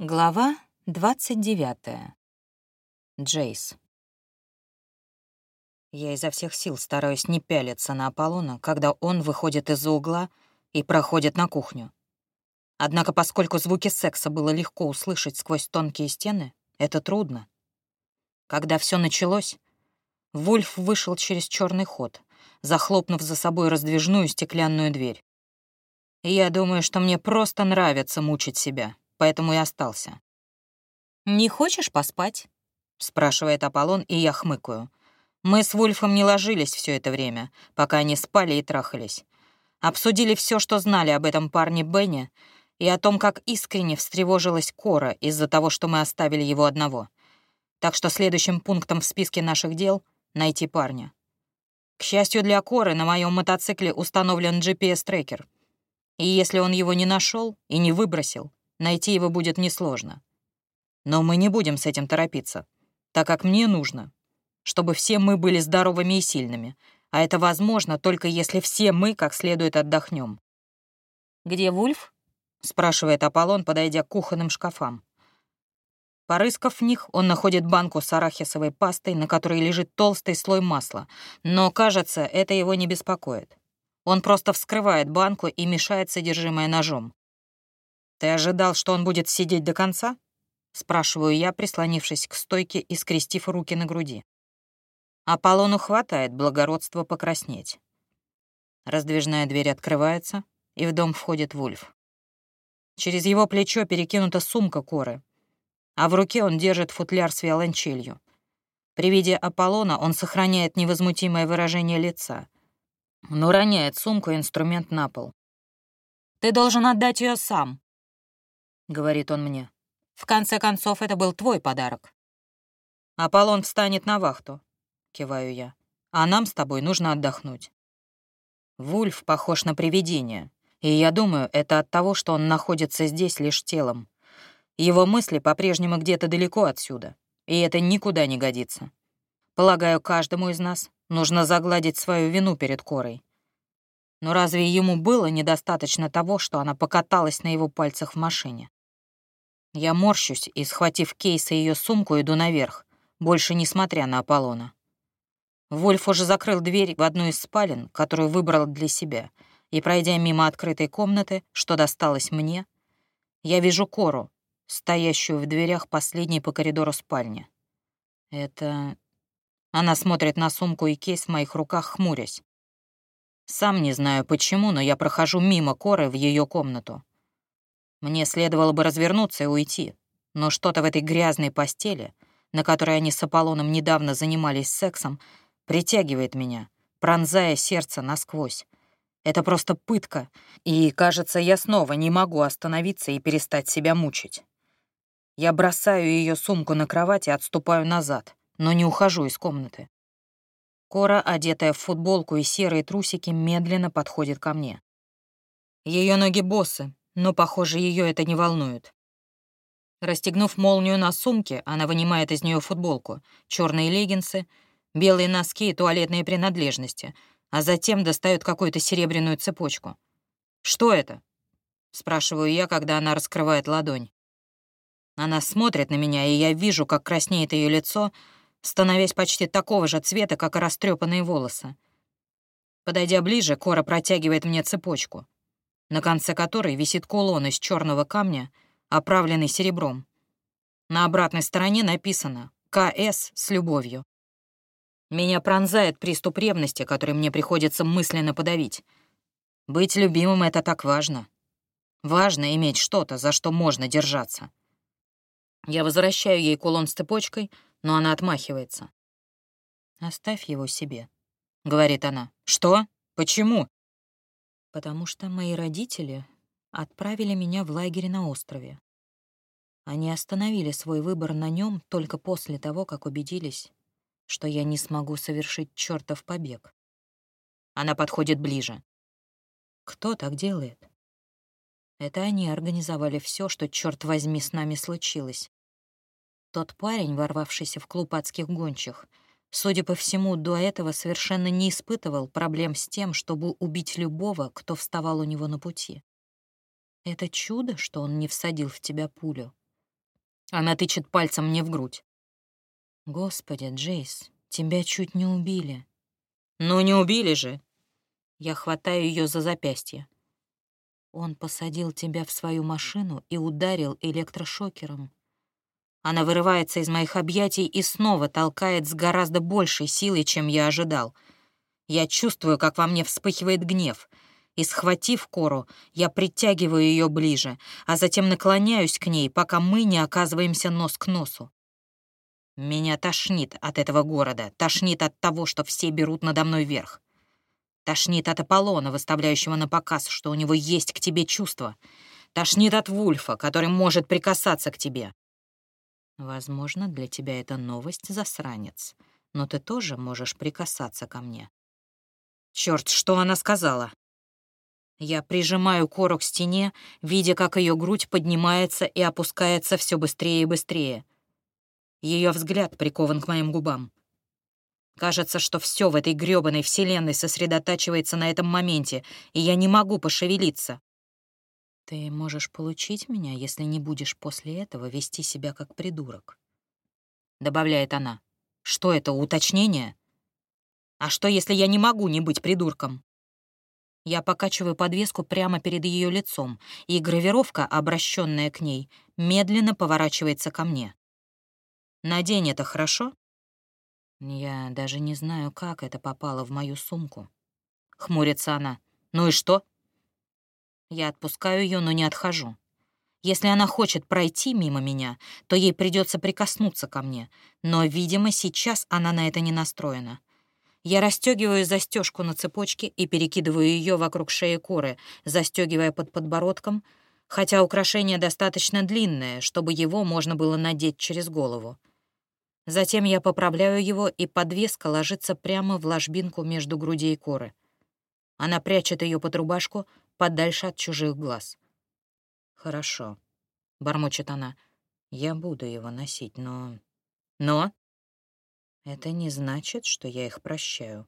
Глава 29. Джейс. Я изо всех сил стараюсь не пялиться на Аполлона, когда он выходит из-за угла и проходит на кухню. Однако, поскольку звуки секса было легко услышать сквозь тонкие стены, это трудно. Когда все началось, Вульф вышел через черный ход, захлопнув за собой раздвижную стеклянную дверь. И я думаю, что мне просто нравится мучить себя поэтому и остался. «Не хочешь поспать?» — спрашивает Аполлон, и я хмыкаю. Мы с Вульфом не ложились все это время, пока они спали и трахались. Обсудили все, что знали об этом парне Бенни, и о том, как искренне встревожилась Кора из-за того, что мы оставили его одного. Так что следующим пунктом в списке наших дел — найти парня. К счастью для Коры, на моем мотоцикле установлен GPS-трекер. И если он его не нашел и не выбросил, Найти его будет несложно. Но мы не будем с этим торопиться, так как мне нужно, чтобы все мы были здоровыми и сильными, а это возможно только если все мы как следует отдохнем. «Где Вульф?» — спрашивает Аполлон, подойдя к кухонным шкафам. Порыскав в них, он находит банку с арахисовой пастой, на которой лежит толстый слой масла, но, кажется, это его не беспокоит. Он просто вскрывает банку и мешает содержимое ножом. «Ты ожидал, что он будет сидеть до конца?» — спрашиваю я, прислонившись к стойке и скрестив руки на груди. Аполлону хватает благородства покраснеть. Раздвижная дверь открывается, и в дом входит Вульф. Через его плечо перекинута сумка коры, а в руке он держит футляр с виолончелью. При виде Аполлона он сохраняет невозмутимое выражение лица, но роняет сумку и инструмент на пол. «Ты должен отдать ее сам», — говорит он мне. «В конце концов, это был твой подарок». «Аполлон встанет на вахту», — киваю я. «А нам с тобой нужно отдохнуть». Вульф похож на привидение, и я думаю, это от того, что он находится здесь лишь телом. Его мысли по-прежнему где-то далеко отсюда, и это никуда не годится. Полагаю, каждому из нас нужно загладить свою вину перед Корой. Но разве ему было недостаточно того, что она покаталась на его пальцах в машине? Я морщусь и, схватив кейс и ее сумку, иду наверх, больше не смотря на Аполлона. Вольф уже закрыл дверь в одну из спален, которую выбрал для себя, и, пройдя мимо открытой комнаты, что досталось мне, я вижу Кору, стоящую в дверях последней по коридору спальни. Это... Она смотрит на сумку и кейс в моих руках, хмурясь. Сам не знаю почему, но я прохожу мимо Коры в ее комнату. Мне следовало бы развернуться и уйти, но что-то в этой грязной постели, на которой они с Аполлоном недавно занимались сексом, притягивает меня, пронзая сердце насквозь. Это просто пытка, и, кажется, я снова не могу остановиться и перестать себя мучить. Я бросаю ее сумку на кровать и отступаю назад, но не ухожу из комнаты. Кора, одетая в футболку и серые трусики, медленно подходит ко мне. Ее ноги босы, но, похоже, ее это не волнует. Расстегнув молнию на сумке, она вынимает из нее футболку, черные леггинсы, белые носки и туалетные принадлежности, а затем достает какую-то серебряную цепочку. «Что это?» — спрашиваю я, когда она раскрывает ладонь. Она смотрит на меня, и я вижу, как краснеет ее лицо, становясь почти такого же цвета, как и растрепанные волосы. Подойдя ближе, Кора протягивает мне цепочку на конце которой висит кулон из черного камня, оправленный серебром. На обратной стороне написано «КС с любовью». Меня пронзает приступ ревности, который мне приходится мысленно подавить. Быть любимым — это так важно. Важно иметь что-то, за что можно держаться. Я возвращаю ей кулон с цепочкой, но она отмахивается. «Оставь его себе», — говорит она. «Что? Почему?» Потому что мои родители отправили меня в лагерь на острове. Они остановили свой выбор на нем только после того, как убедились, что я не смогу совершить чертов побег. Она подходит ближе. Кто так делает? Это они организовали все, что, черт возьми, с нами случилось. Тот парень, ворвавшийся в клуб адских гончих — Судя по всему, до этого совершенно не испытывал проблем с тем, чтобы убить любого, кто вставал у него на пути. Это чудо, что он не всадил в тебя пулю. Она тычет пальцем мне в грудь. «Господи, Джейс, тебя чуть не убили». «Ну не убили же!» Я хватаю ее за запястье. Он посадил тебя в свою машину и ударил электрошокером. Она вырывается из моих объятий и снова толкает с гораздо большей силой, чем я ожидал. Я чувствую, как во мне вспыхивает гнев. И, схватив кору, я притягиваю ее ближе, а затем наклоняюсь к ней, пока мы не оказываемся нос к носу. Меня тошнит от этого города, тошнит от того, что все берут надо мной верх. Тошнит от Аполлона, выставляющего на показ, что у него есть к тебе чувства. Тошнит от Вульфа, который может прикасаться к тебе. Возможно, для тебя это новость, засранец, но ты тоже можешь прикасаться ко мне. Черт, что она сказала? Я прижимаю Кору к стене, видя, как ее грудь поднимается и опускается все быстрее и быстрее. Ее взгляд прикован к моим губам. Кажется, что все в этой грёбаной вселенной сосредотачивается на этом моменте, и я не могу пошевелиться. Ты можешь получить меня, если не будешь после этого вести себя как придурок. Добавляет она. Что это, уточнение? А что, если я не могу не быть придурком? Я покачиваю подвеску прямо перед ее лицом, и гравировка, обращенная к ней, медленно поворачивается ко мне. «Надень это, хорошо?» Я даже не знаю, как это попало в мою сумку. Хмурится она. Ну и что? Я отпускаю ее, но не отхожу. Если она хочет пройти мимо меня, то ей придется прикоснуться ко мне. Но, видимо, сейчас она на это не настроена. Я расстегиваю застежку на цепочке и перекидываю ее вокруг шеи коры, застегивая под подбородком, хотя украшение достаточно длинное, чтобы его можно было надеть через голову. Затем я поправляю его, и подвеска ложится прямо в ложбинку между грудей коры. Она прячет ее под рубашку, подальше от чужих глаз. «Хорошо», — бормочет она. «Я буду его носить, но...» «Но?» «Это не значит, что я их прощаю».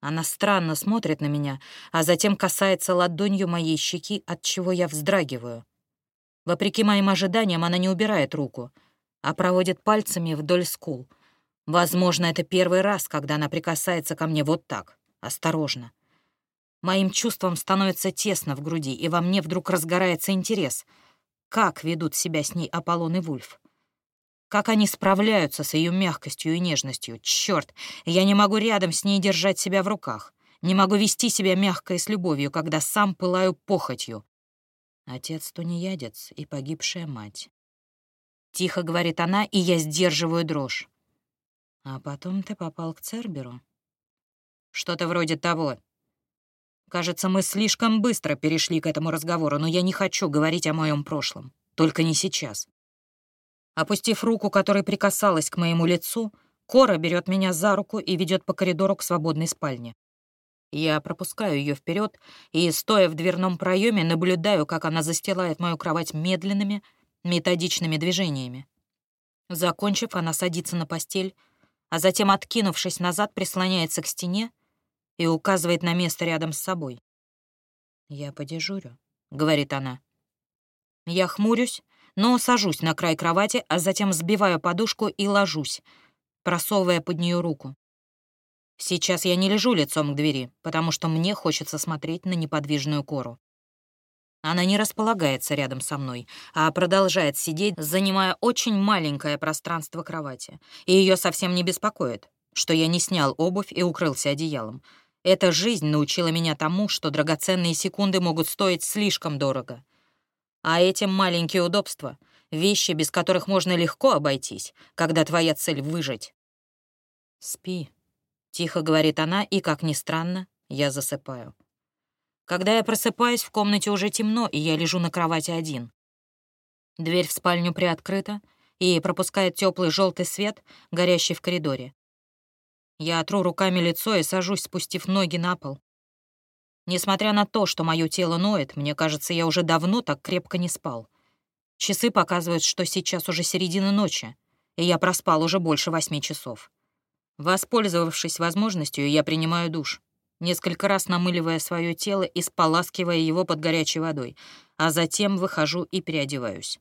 Она странно смотрит на меня, а затем касается ладонью моей щеки, от чего я вздрагиваю. Вопреки моим ожиданиям, она не убирает руку — а проводит пальцами вдоль скул. Возможно, это первый раз, когда она прикасается ко мне вот так, осторожно. Моим чувствам становится тесно в груди, и во мне вдруг разгорается интерес. Как ведут себя с ней Аполлон и Вульф? Как они справляются с ее мягкостью и нежностью? Черт, я не могу рядом с ней держать себя в руках. Не могу вести себя мягко и с любовью, когда сам пылаю похотью. Отец тунеядец и погибшая мать. — тихо говорит она, и я сдерживаю дрожь. «А потом ты попал к Церберу?» «Что-то вроде того. Кажется, мы слишком быстро перешли к этому разговору, но я не хочу говорить о моем прошлом. Только не сейчас». Опустив руку, которая прикасалась к моему лицу, Кора берет меня за руку и ведет по коридору к свободной спальне. Я пропускаю ее вперед и, стоя в дверном проеме, наблюдаю, как она застилает мою кровать медленными, методичными движениями. Закончив, она садится на постель, а затем, откинувшись назад, прислоняется к стене и указывает на место рядом с собой. «Я подежурю», — говорит она. Я хмурюсь, но сажусь на край кровати, а затем сбиваю подушку и ложусь, просовывая под нее руку. Сейчас я не лежу лицом к двери, потому что мне хочется смотреть на неподвижную кору. Она не располагается рядом со мной, а продолжает сидеть, занимая очень маленькое пространство кровати. И ее совсем не беспокоит, что я не снял обувь и укрылся одеялом. Эта жизнь научила меня тому, что драгоценные секунды могут стоить слишком дорого. А эти маленькие удобства — вещи, без которых можно легко обойтись, когда твоя цель — выжить. «Спи», — тихо говорит она, и, как ни странно, я засыпаю. Когда я просыпаюсь, в комнате уже темно, и я лежу на кровати один. Дверь в спальню приоткрыта и пропускает теплый желтый свет, горящий в коридоре. Я отру руками лицо и сажусь, спустив ноги на пол. Несмотря на то, что мое тело ноет, мне кажется, я уже давно так крепко не спал. Часы показывают, что сейчас уже середина ночи, и я проспал уже больше восьми часов. Воспользовавшись возможностью, я принимаю душ несколько раз намыливая свое тело и споласкивая его под горячей водой, а затем выхожу и переодеваюсь.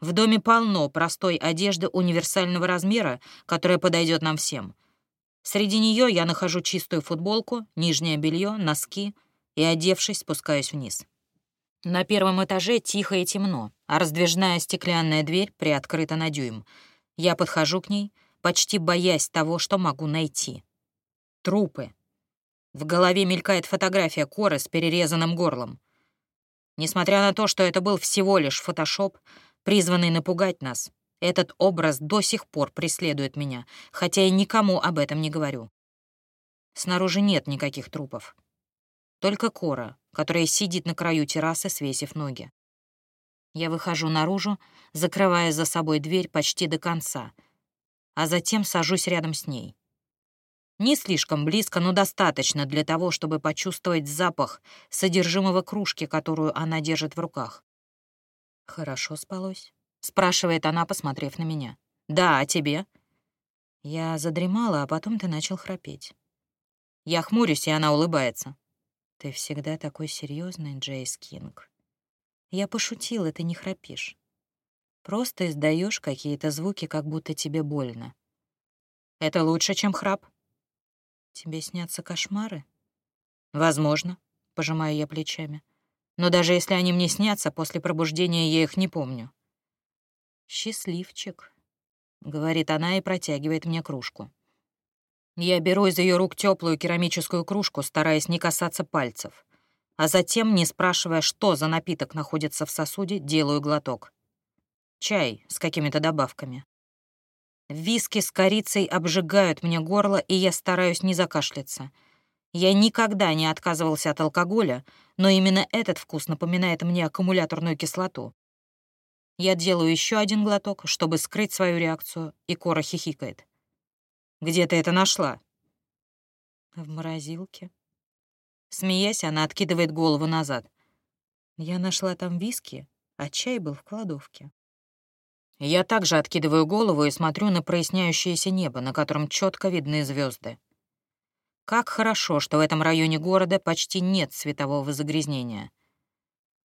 В доме полно простой одежды универсального размера, которая подойдет нам всем. Среди нее я нахожу чистую футболку, нижнее белье, носки и, одевшись, спускаюсь вниз. На первом этаже тихо и темно, а раздвижная стеклянная дверь приоткрыта на дюйм. Я подхожу к ней, почти боясь того, что могу найти. Трупы. В голове мелькает фотография Коры с перерезанным горлом. Несмотря на то, что это был всего лишь фотошоп, призванный напугать нас, этот образ до сих пор преследует меня, хотя я никому об этом не говорю. Снаружи нет никаких трупов. Только Кора, которая сидит на краю террасы, свесив ноги. Я выхожу наружу, закрывая за собой дверь почти до конца, а затем сажусь рядом с ней. Не слишком близко, но достаточно для того, чтобы почувствовать запах содержимого кружки, которую она держит в руках. «Хорошо спалось?» — спрашивает она, посмотрев на меня. «Да, а тебе?» Я задремала, а потом ты начал храпеть. Я хмурюсь, и она улыбается. «Ты всегда такой серьезный, Джейс Кинг. Я пошутила, ты не храпишь. Просто издаешь какие-то звуки, как будто тебе больно. Это лучше, чем храп?» Тебе снятся кошмары? Возможно, пожимаю я плечами. Но даже если они мне снятся, после пробуждения я их не помню. Счастливчик, говорит она и протягивает мне кружку. Я беру из ее рук теплую керамическую кружку, стараясь не касаться пальцев, а затем, не спрашивая, что за напиток находится в сосуде, делаю глоток. Чай с какими-то добавками. Виски с корицей обжигают мне горло, и я стараюсь не закашляться. Я никогда не отказывался от алкоголя, но именно этот вкус напоминает мне аккумуляторную кислоту. Я делаю еще один глоток, чтобы скрыть свою реакцию, и Кора хихикает. «Где ты это нашла?» «В морозилке». Смеясь, она откидывает голову назад. Я нашла там виски, а чай был в кладовке. Я также откидываю голову и смотрю на проясняющееся небо, на котором четко видны звезды. Как хорошо, что в этом районе города почти нет светового загрязнения.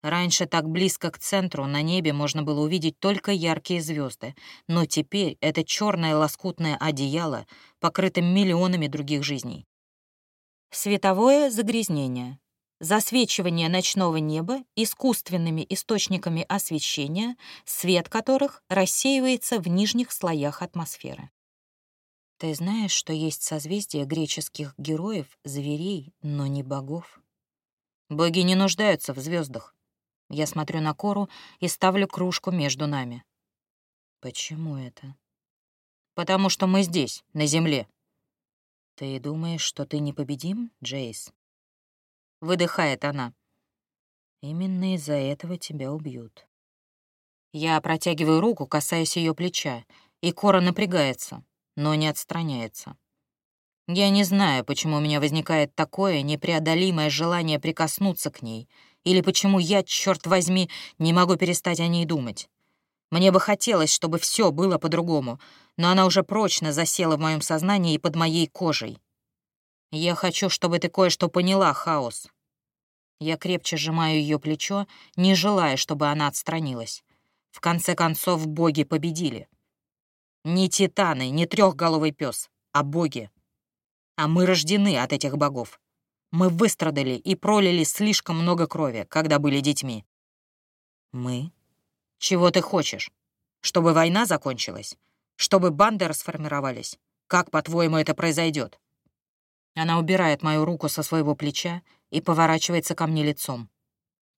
Раньше так близко к центру на небе можно было увидеть только яркие звезды, но теперь это черное лоскутное одеяло покрыто миллионами других жизней. Световое загрязнение засвечивание ночного неба искусственными источниками освещения, свет которых рассеивается в нижних слоях атмосферы. Ты знаешь, что есть созвездие греческих героев, зверей, но не богов? Боги не нуждаются в звездах. Я смотрю на Кору и ставлю кружку между нами. Почему это? Потому что мы здесь, на Земле. Ты думаешь, что ты непобедим, Джейс? Выдыхает она. Именно из-за этого тебя убьют. Я протягиваю руку, касаясь ее плеча, и Кора напрягается, но не отстраняется. Я не знаю, почему у меня возникает такое непреодолимое желание прикоснуться к ней, или почему я, черт возьми, не могу перестать о ней думать. Мне бы хотелось, чтобы все было по-другому, но она уже прочно засела в моем сознании и под моей кожей. Я хочу, чтобы ты кое-что поняла, Хаос. Я крепче сжимаю ее плечо, не желая, чтобы она отстранилась. В конце концов, боги победили. Не титаны, не трехголовый пес, а боги. А мы рождены от этих богов. Мы выстрадали и пролили слишком много крови, когда были детьми. Мы? Чего ты хочешь? Чтобы война закончилась? Чтобы банды расформировались? Как, по-твоему, это произойдет? Она убирает мою руку со своего плеча и поворачивается ко мне лицом.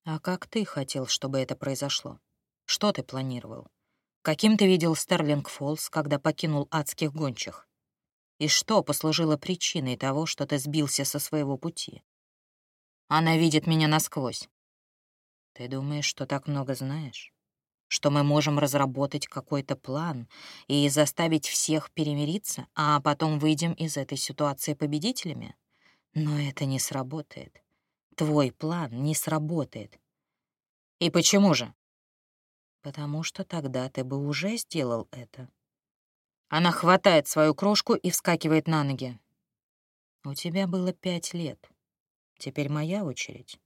«А как ты хотел, чтобы это произошло? Что ты планировал? Каким ты видел Стерлинг Фоллс, когда покинул адских гончих? И что послужило причиной того, что ты сбился со своего пути? Она видит меня насквозь. Ты думаешь, что так много знаешь? что мы можем разработать какой-то план и заставить всех перемириться, а потом выйдем из этой ситуации победителями? Но это не сработает. Твой план не сработает. И почему же? Потому что тогда ты бы уже сделал это. Она хватает свою крошку и вскакивает на ноги. У тебя было пять лет. Теперь моя очередь.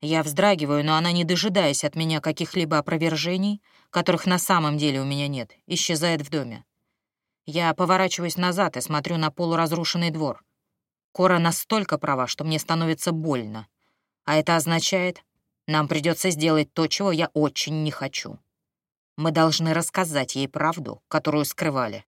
Я вздрагиваю, но она, не дожидаясь от меня каких-либо опровержений, которых на самом деле у меня нет, исчезает в доме. Я поворачиваюсь назад и смотрю на полуразрушенный двор. Кора настолько права, что мне становится больно. А это означает, нам придется сделать то, чего я очень не хочу. Мы должны рассказать ей правду, которую скрывали.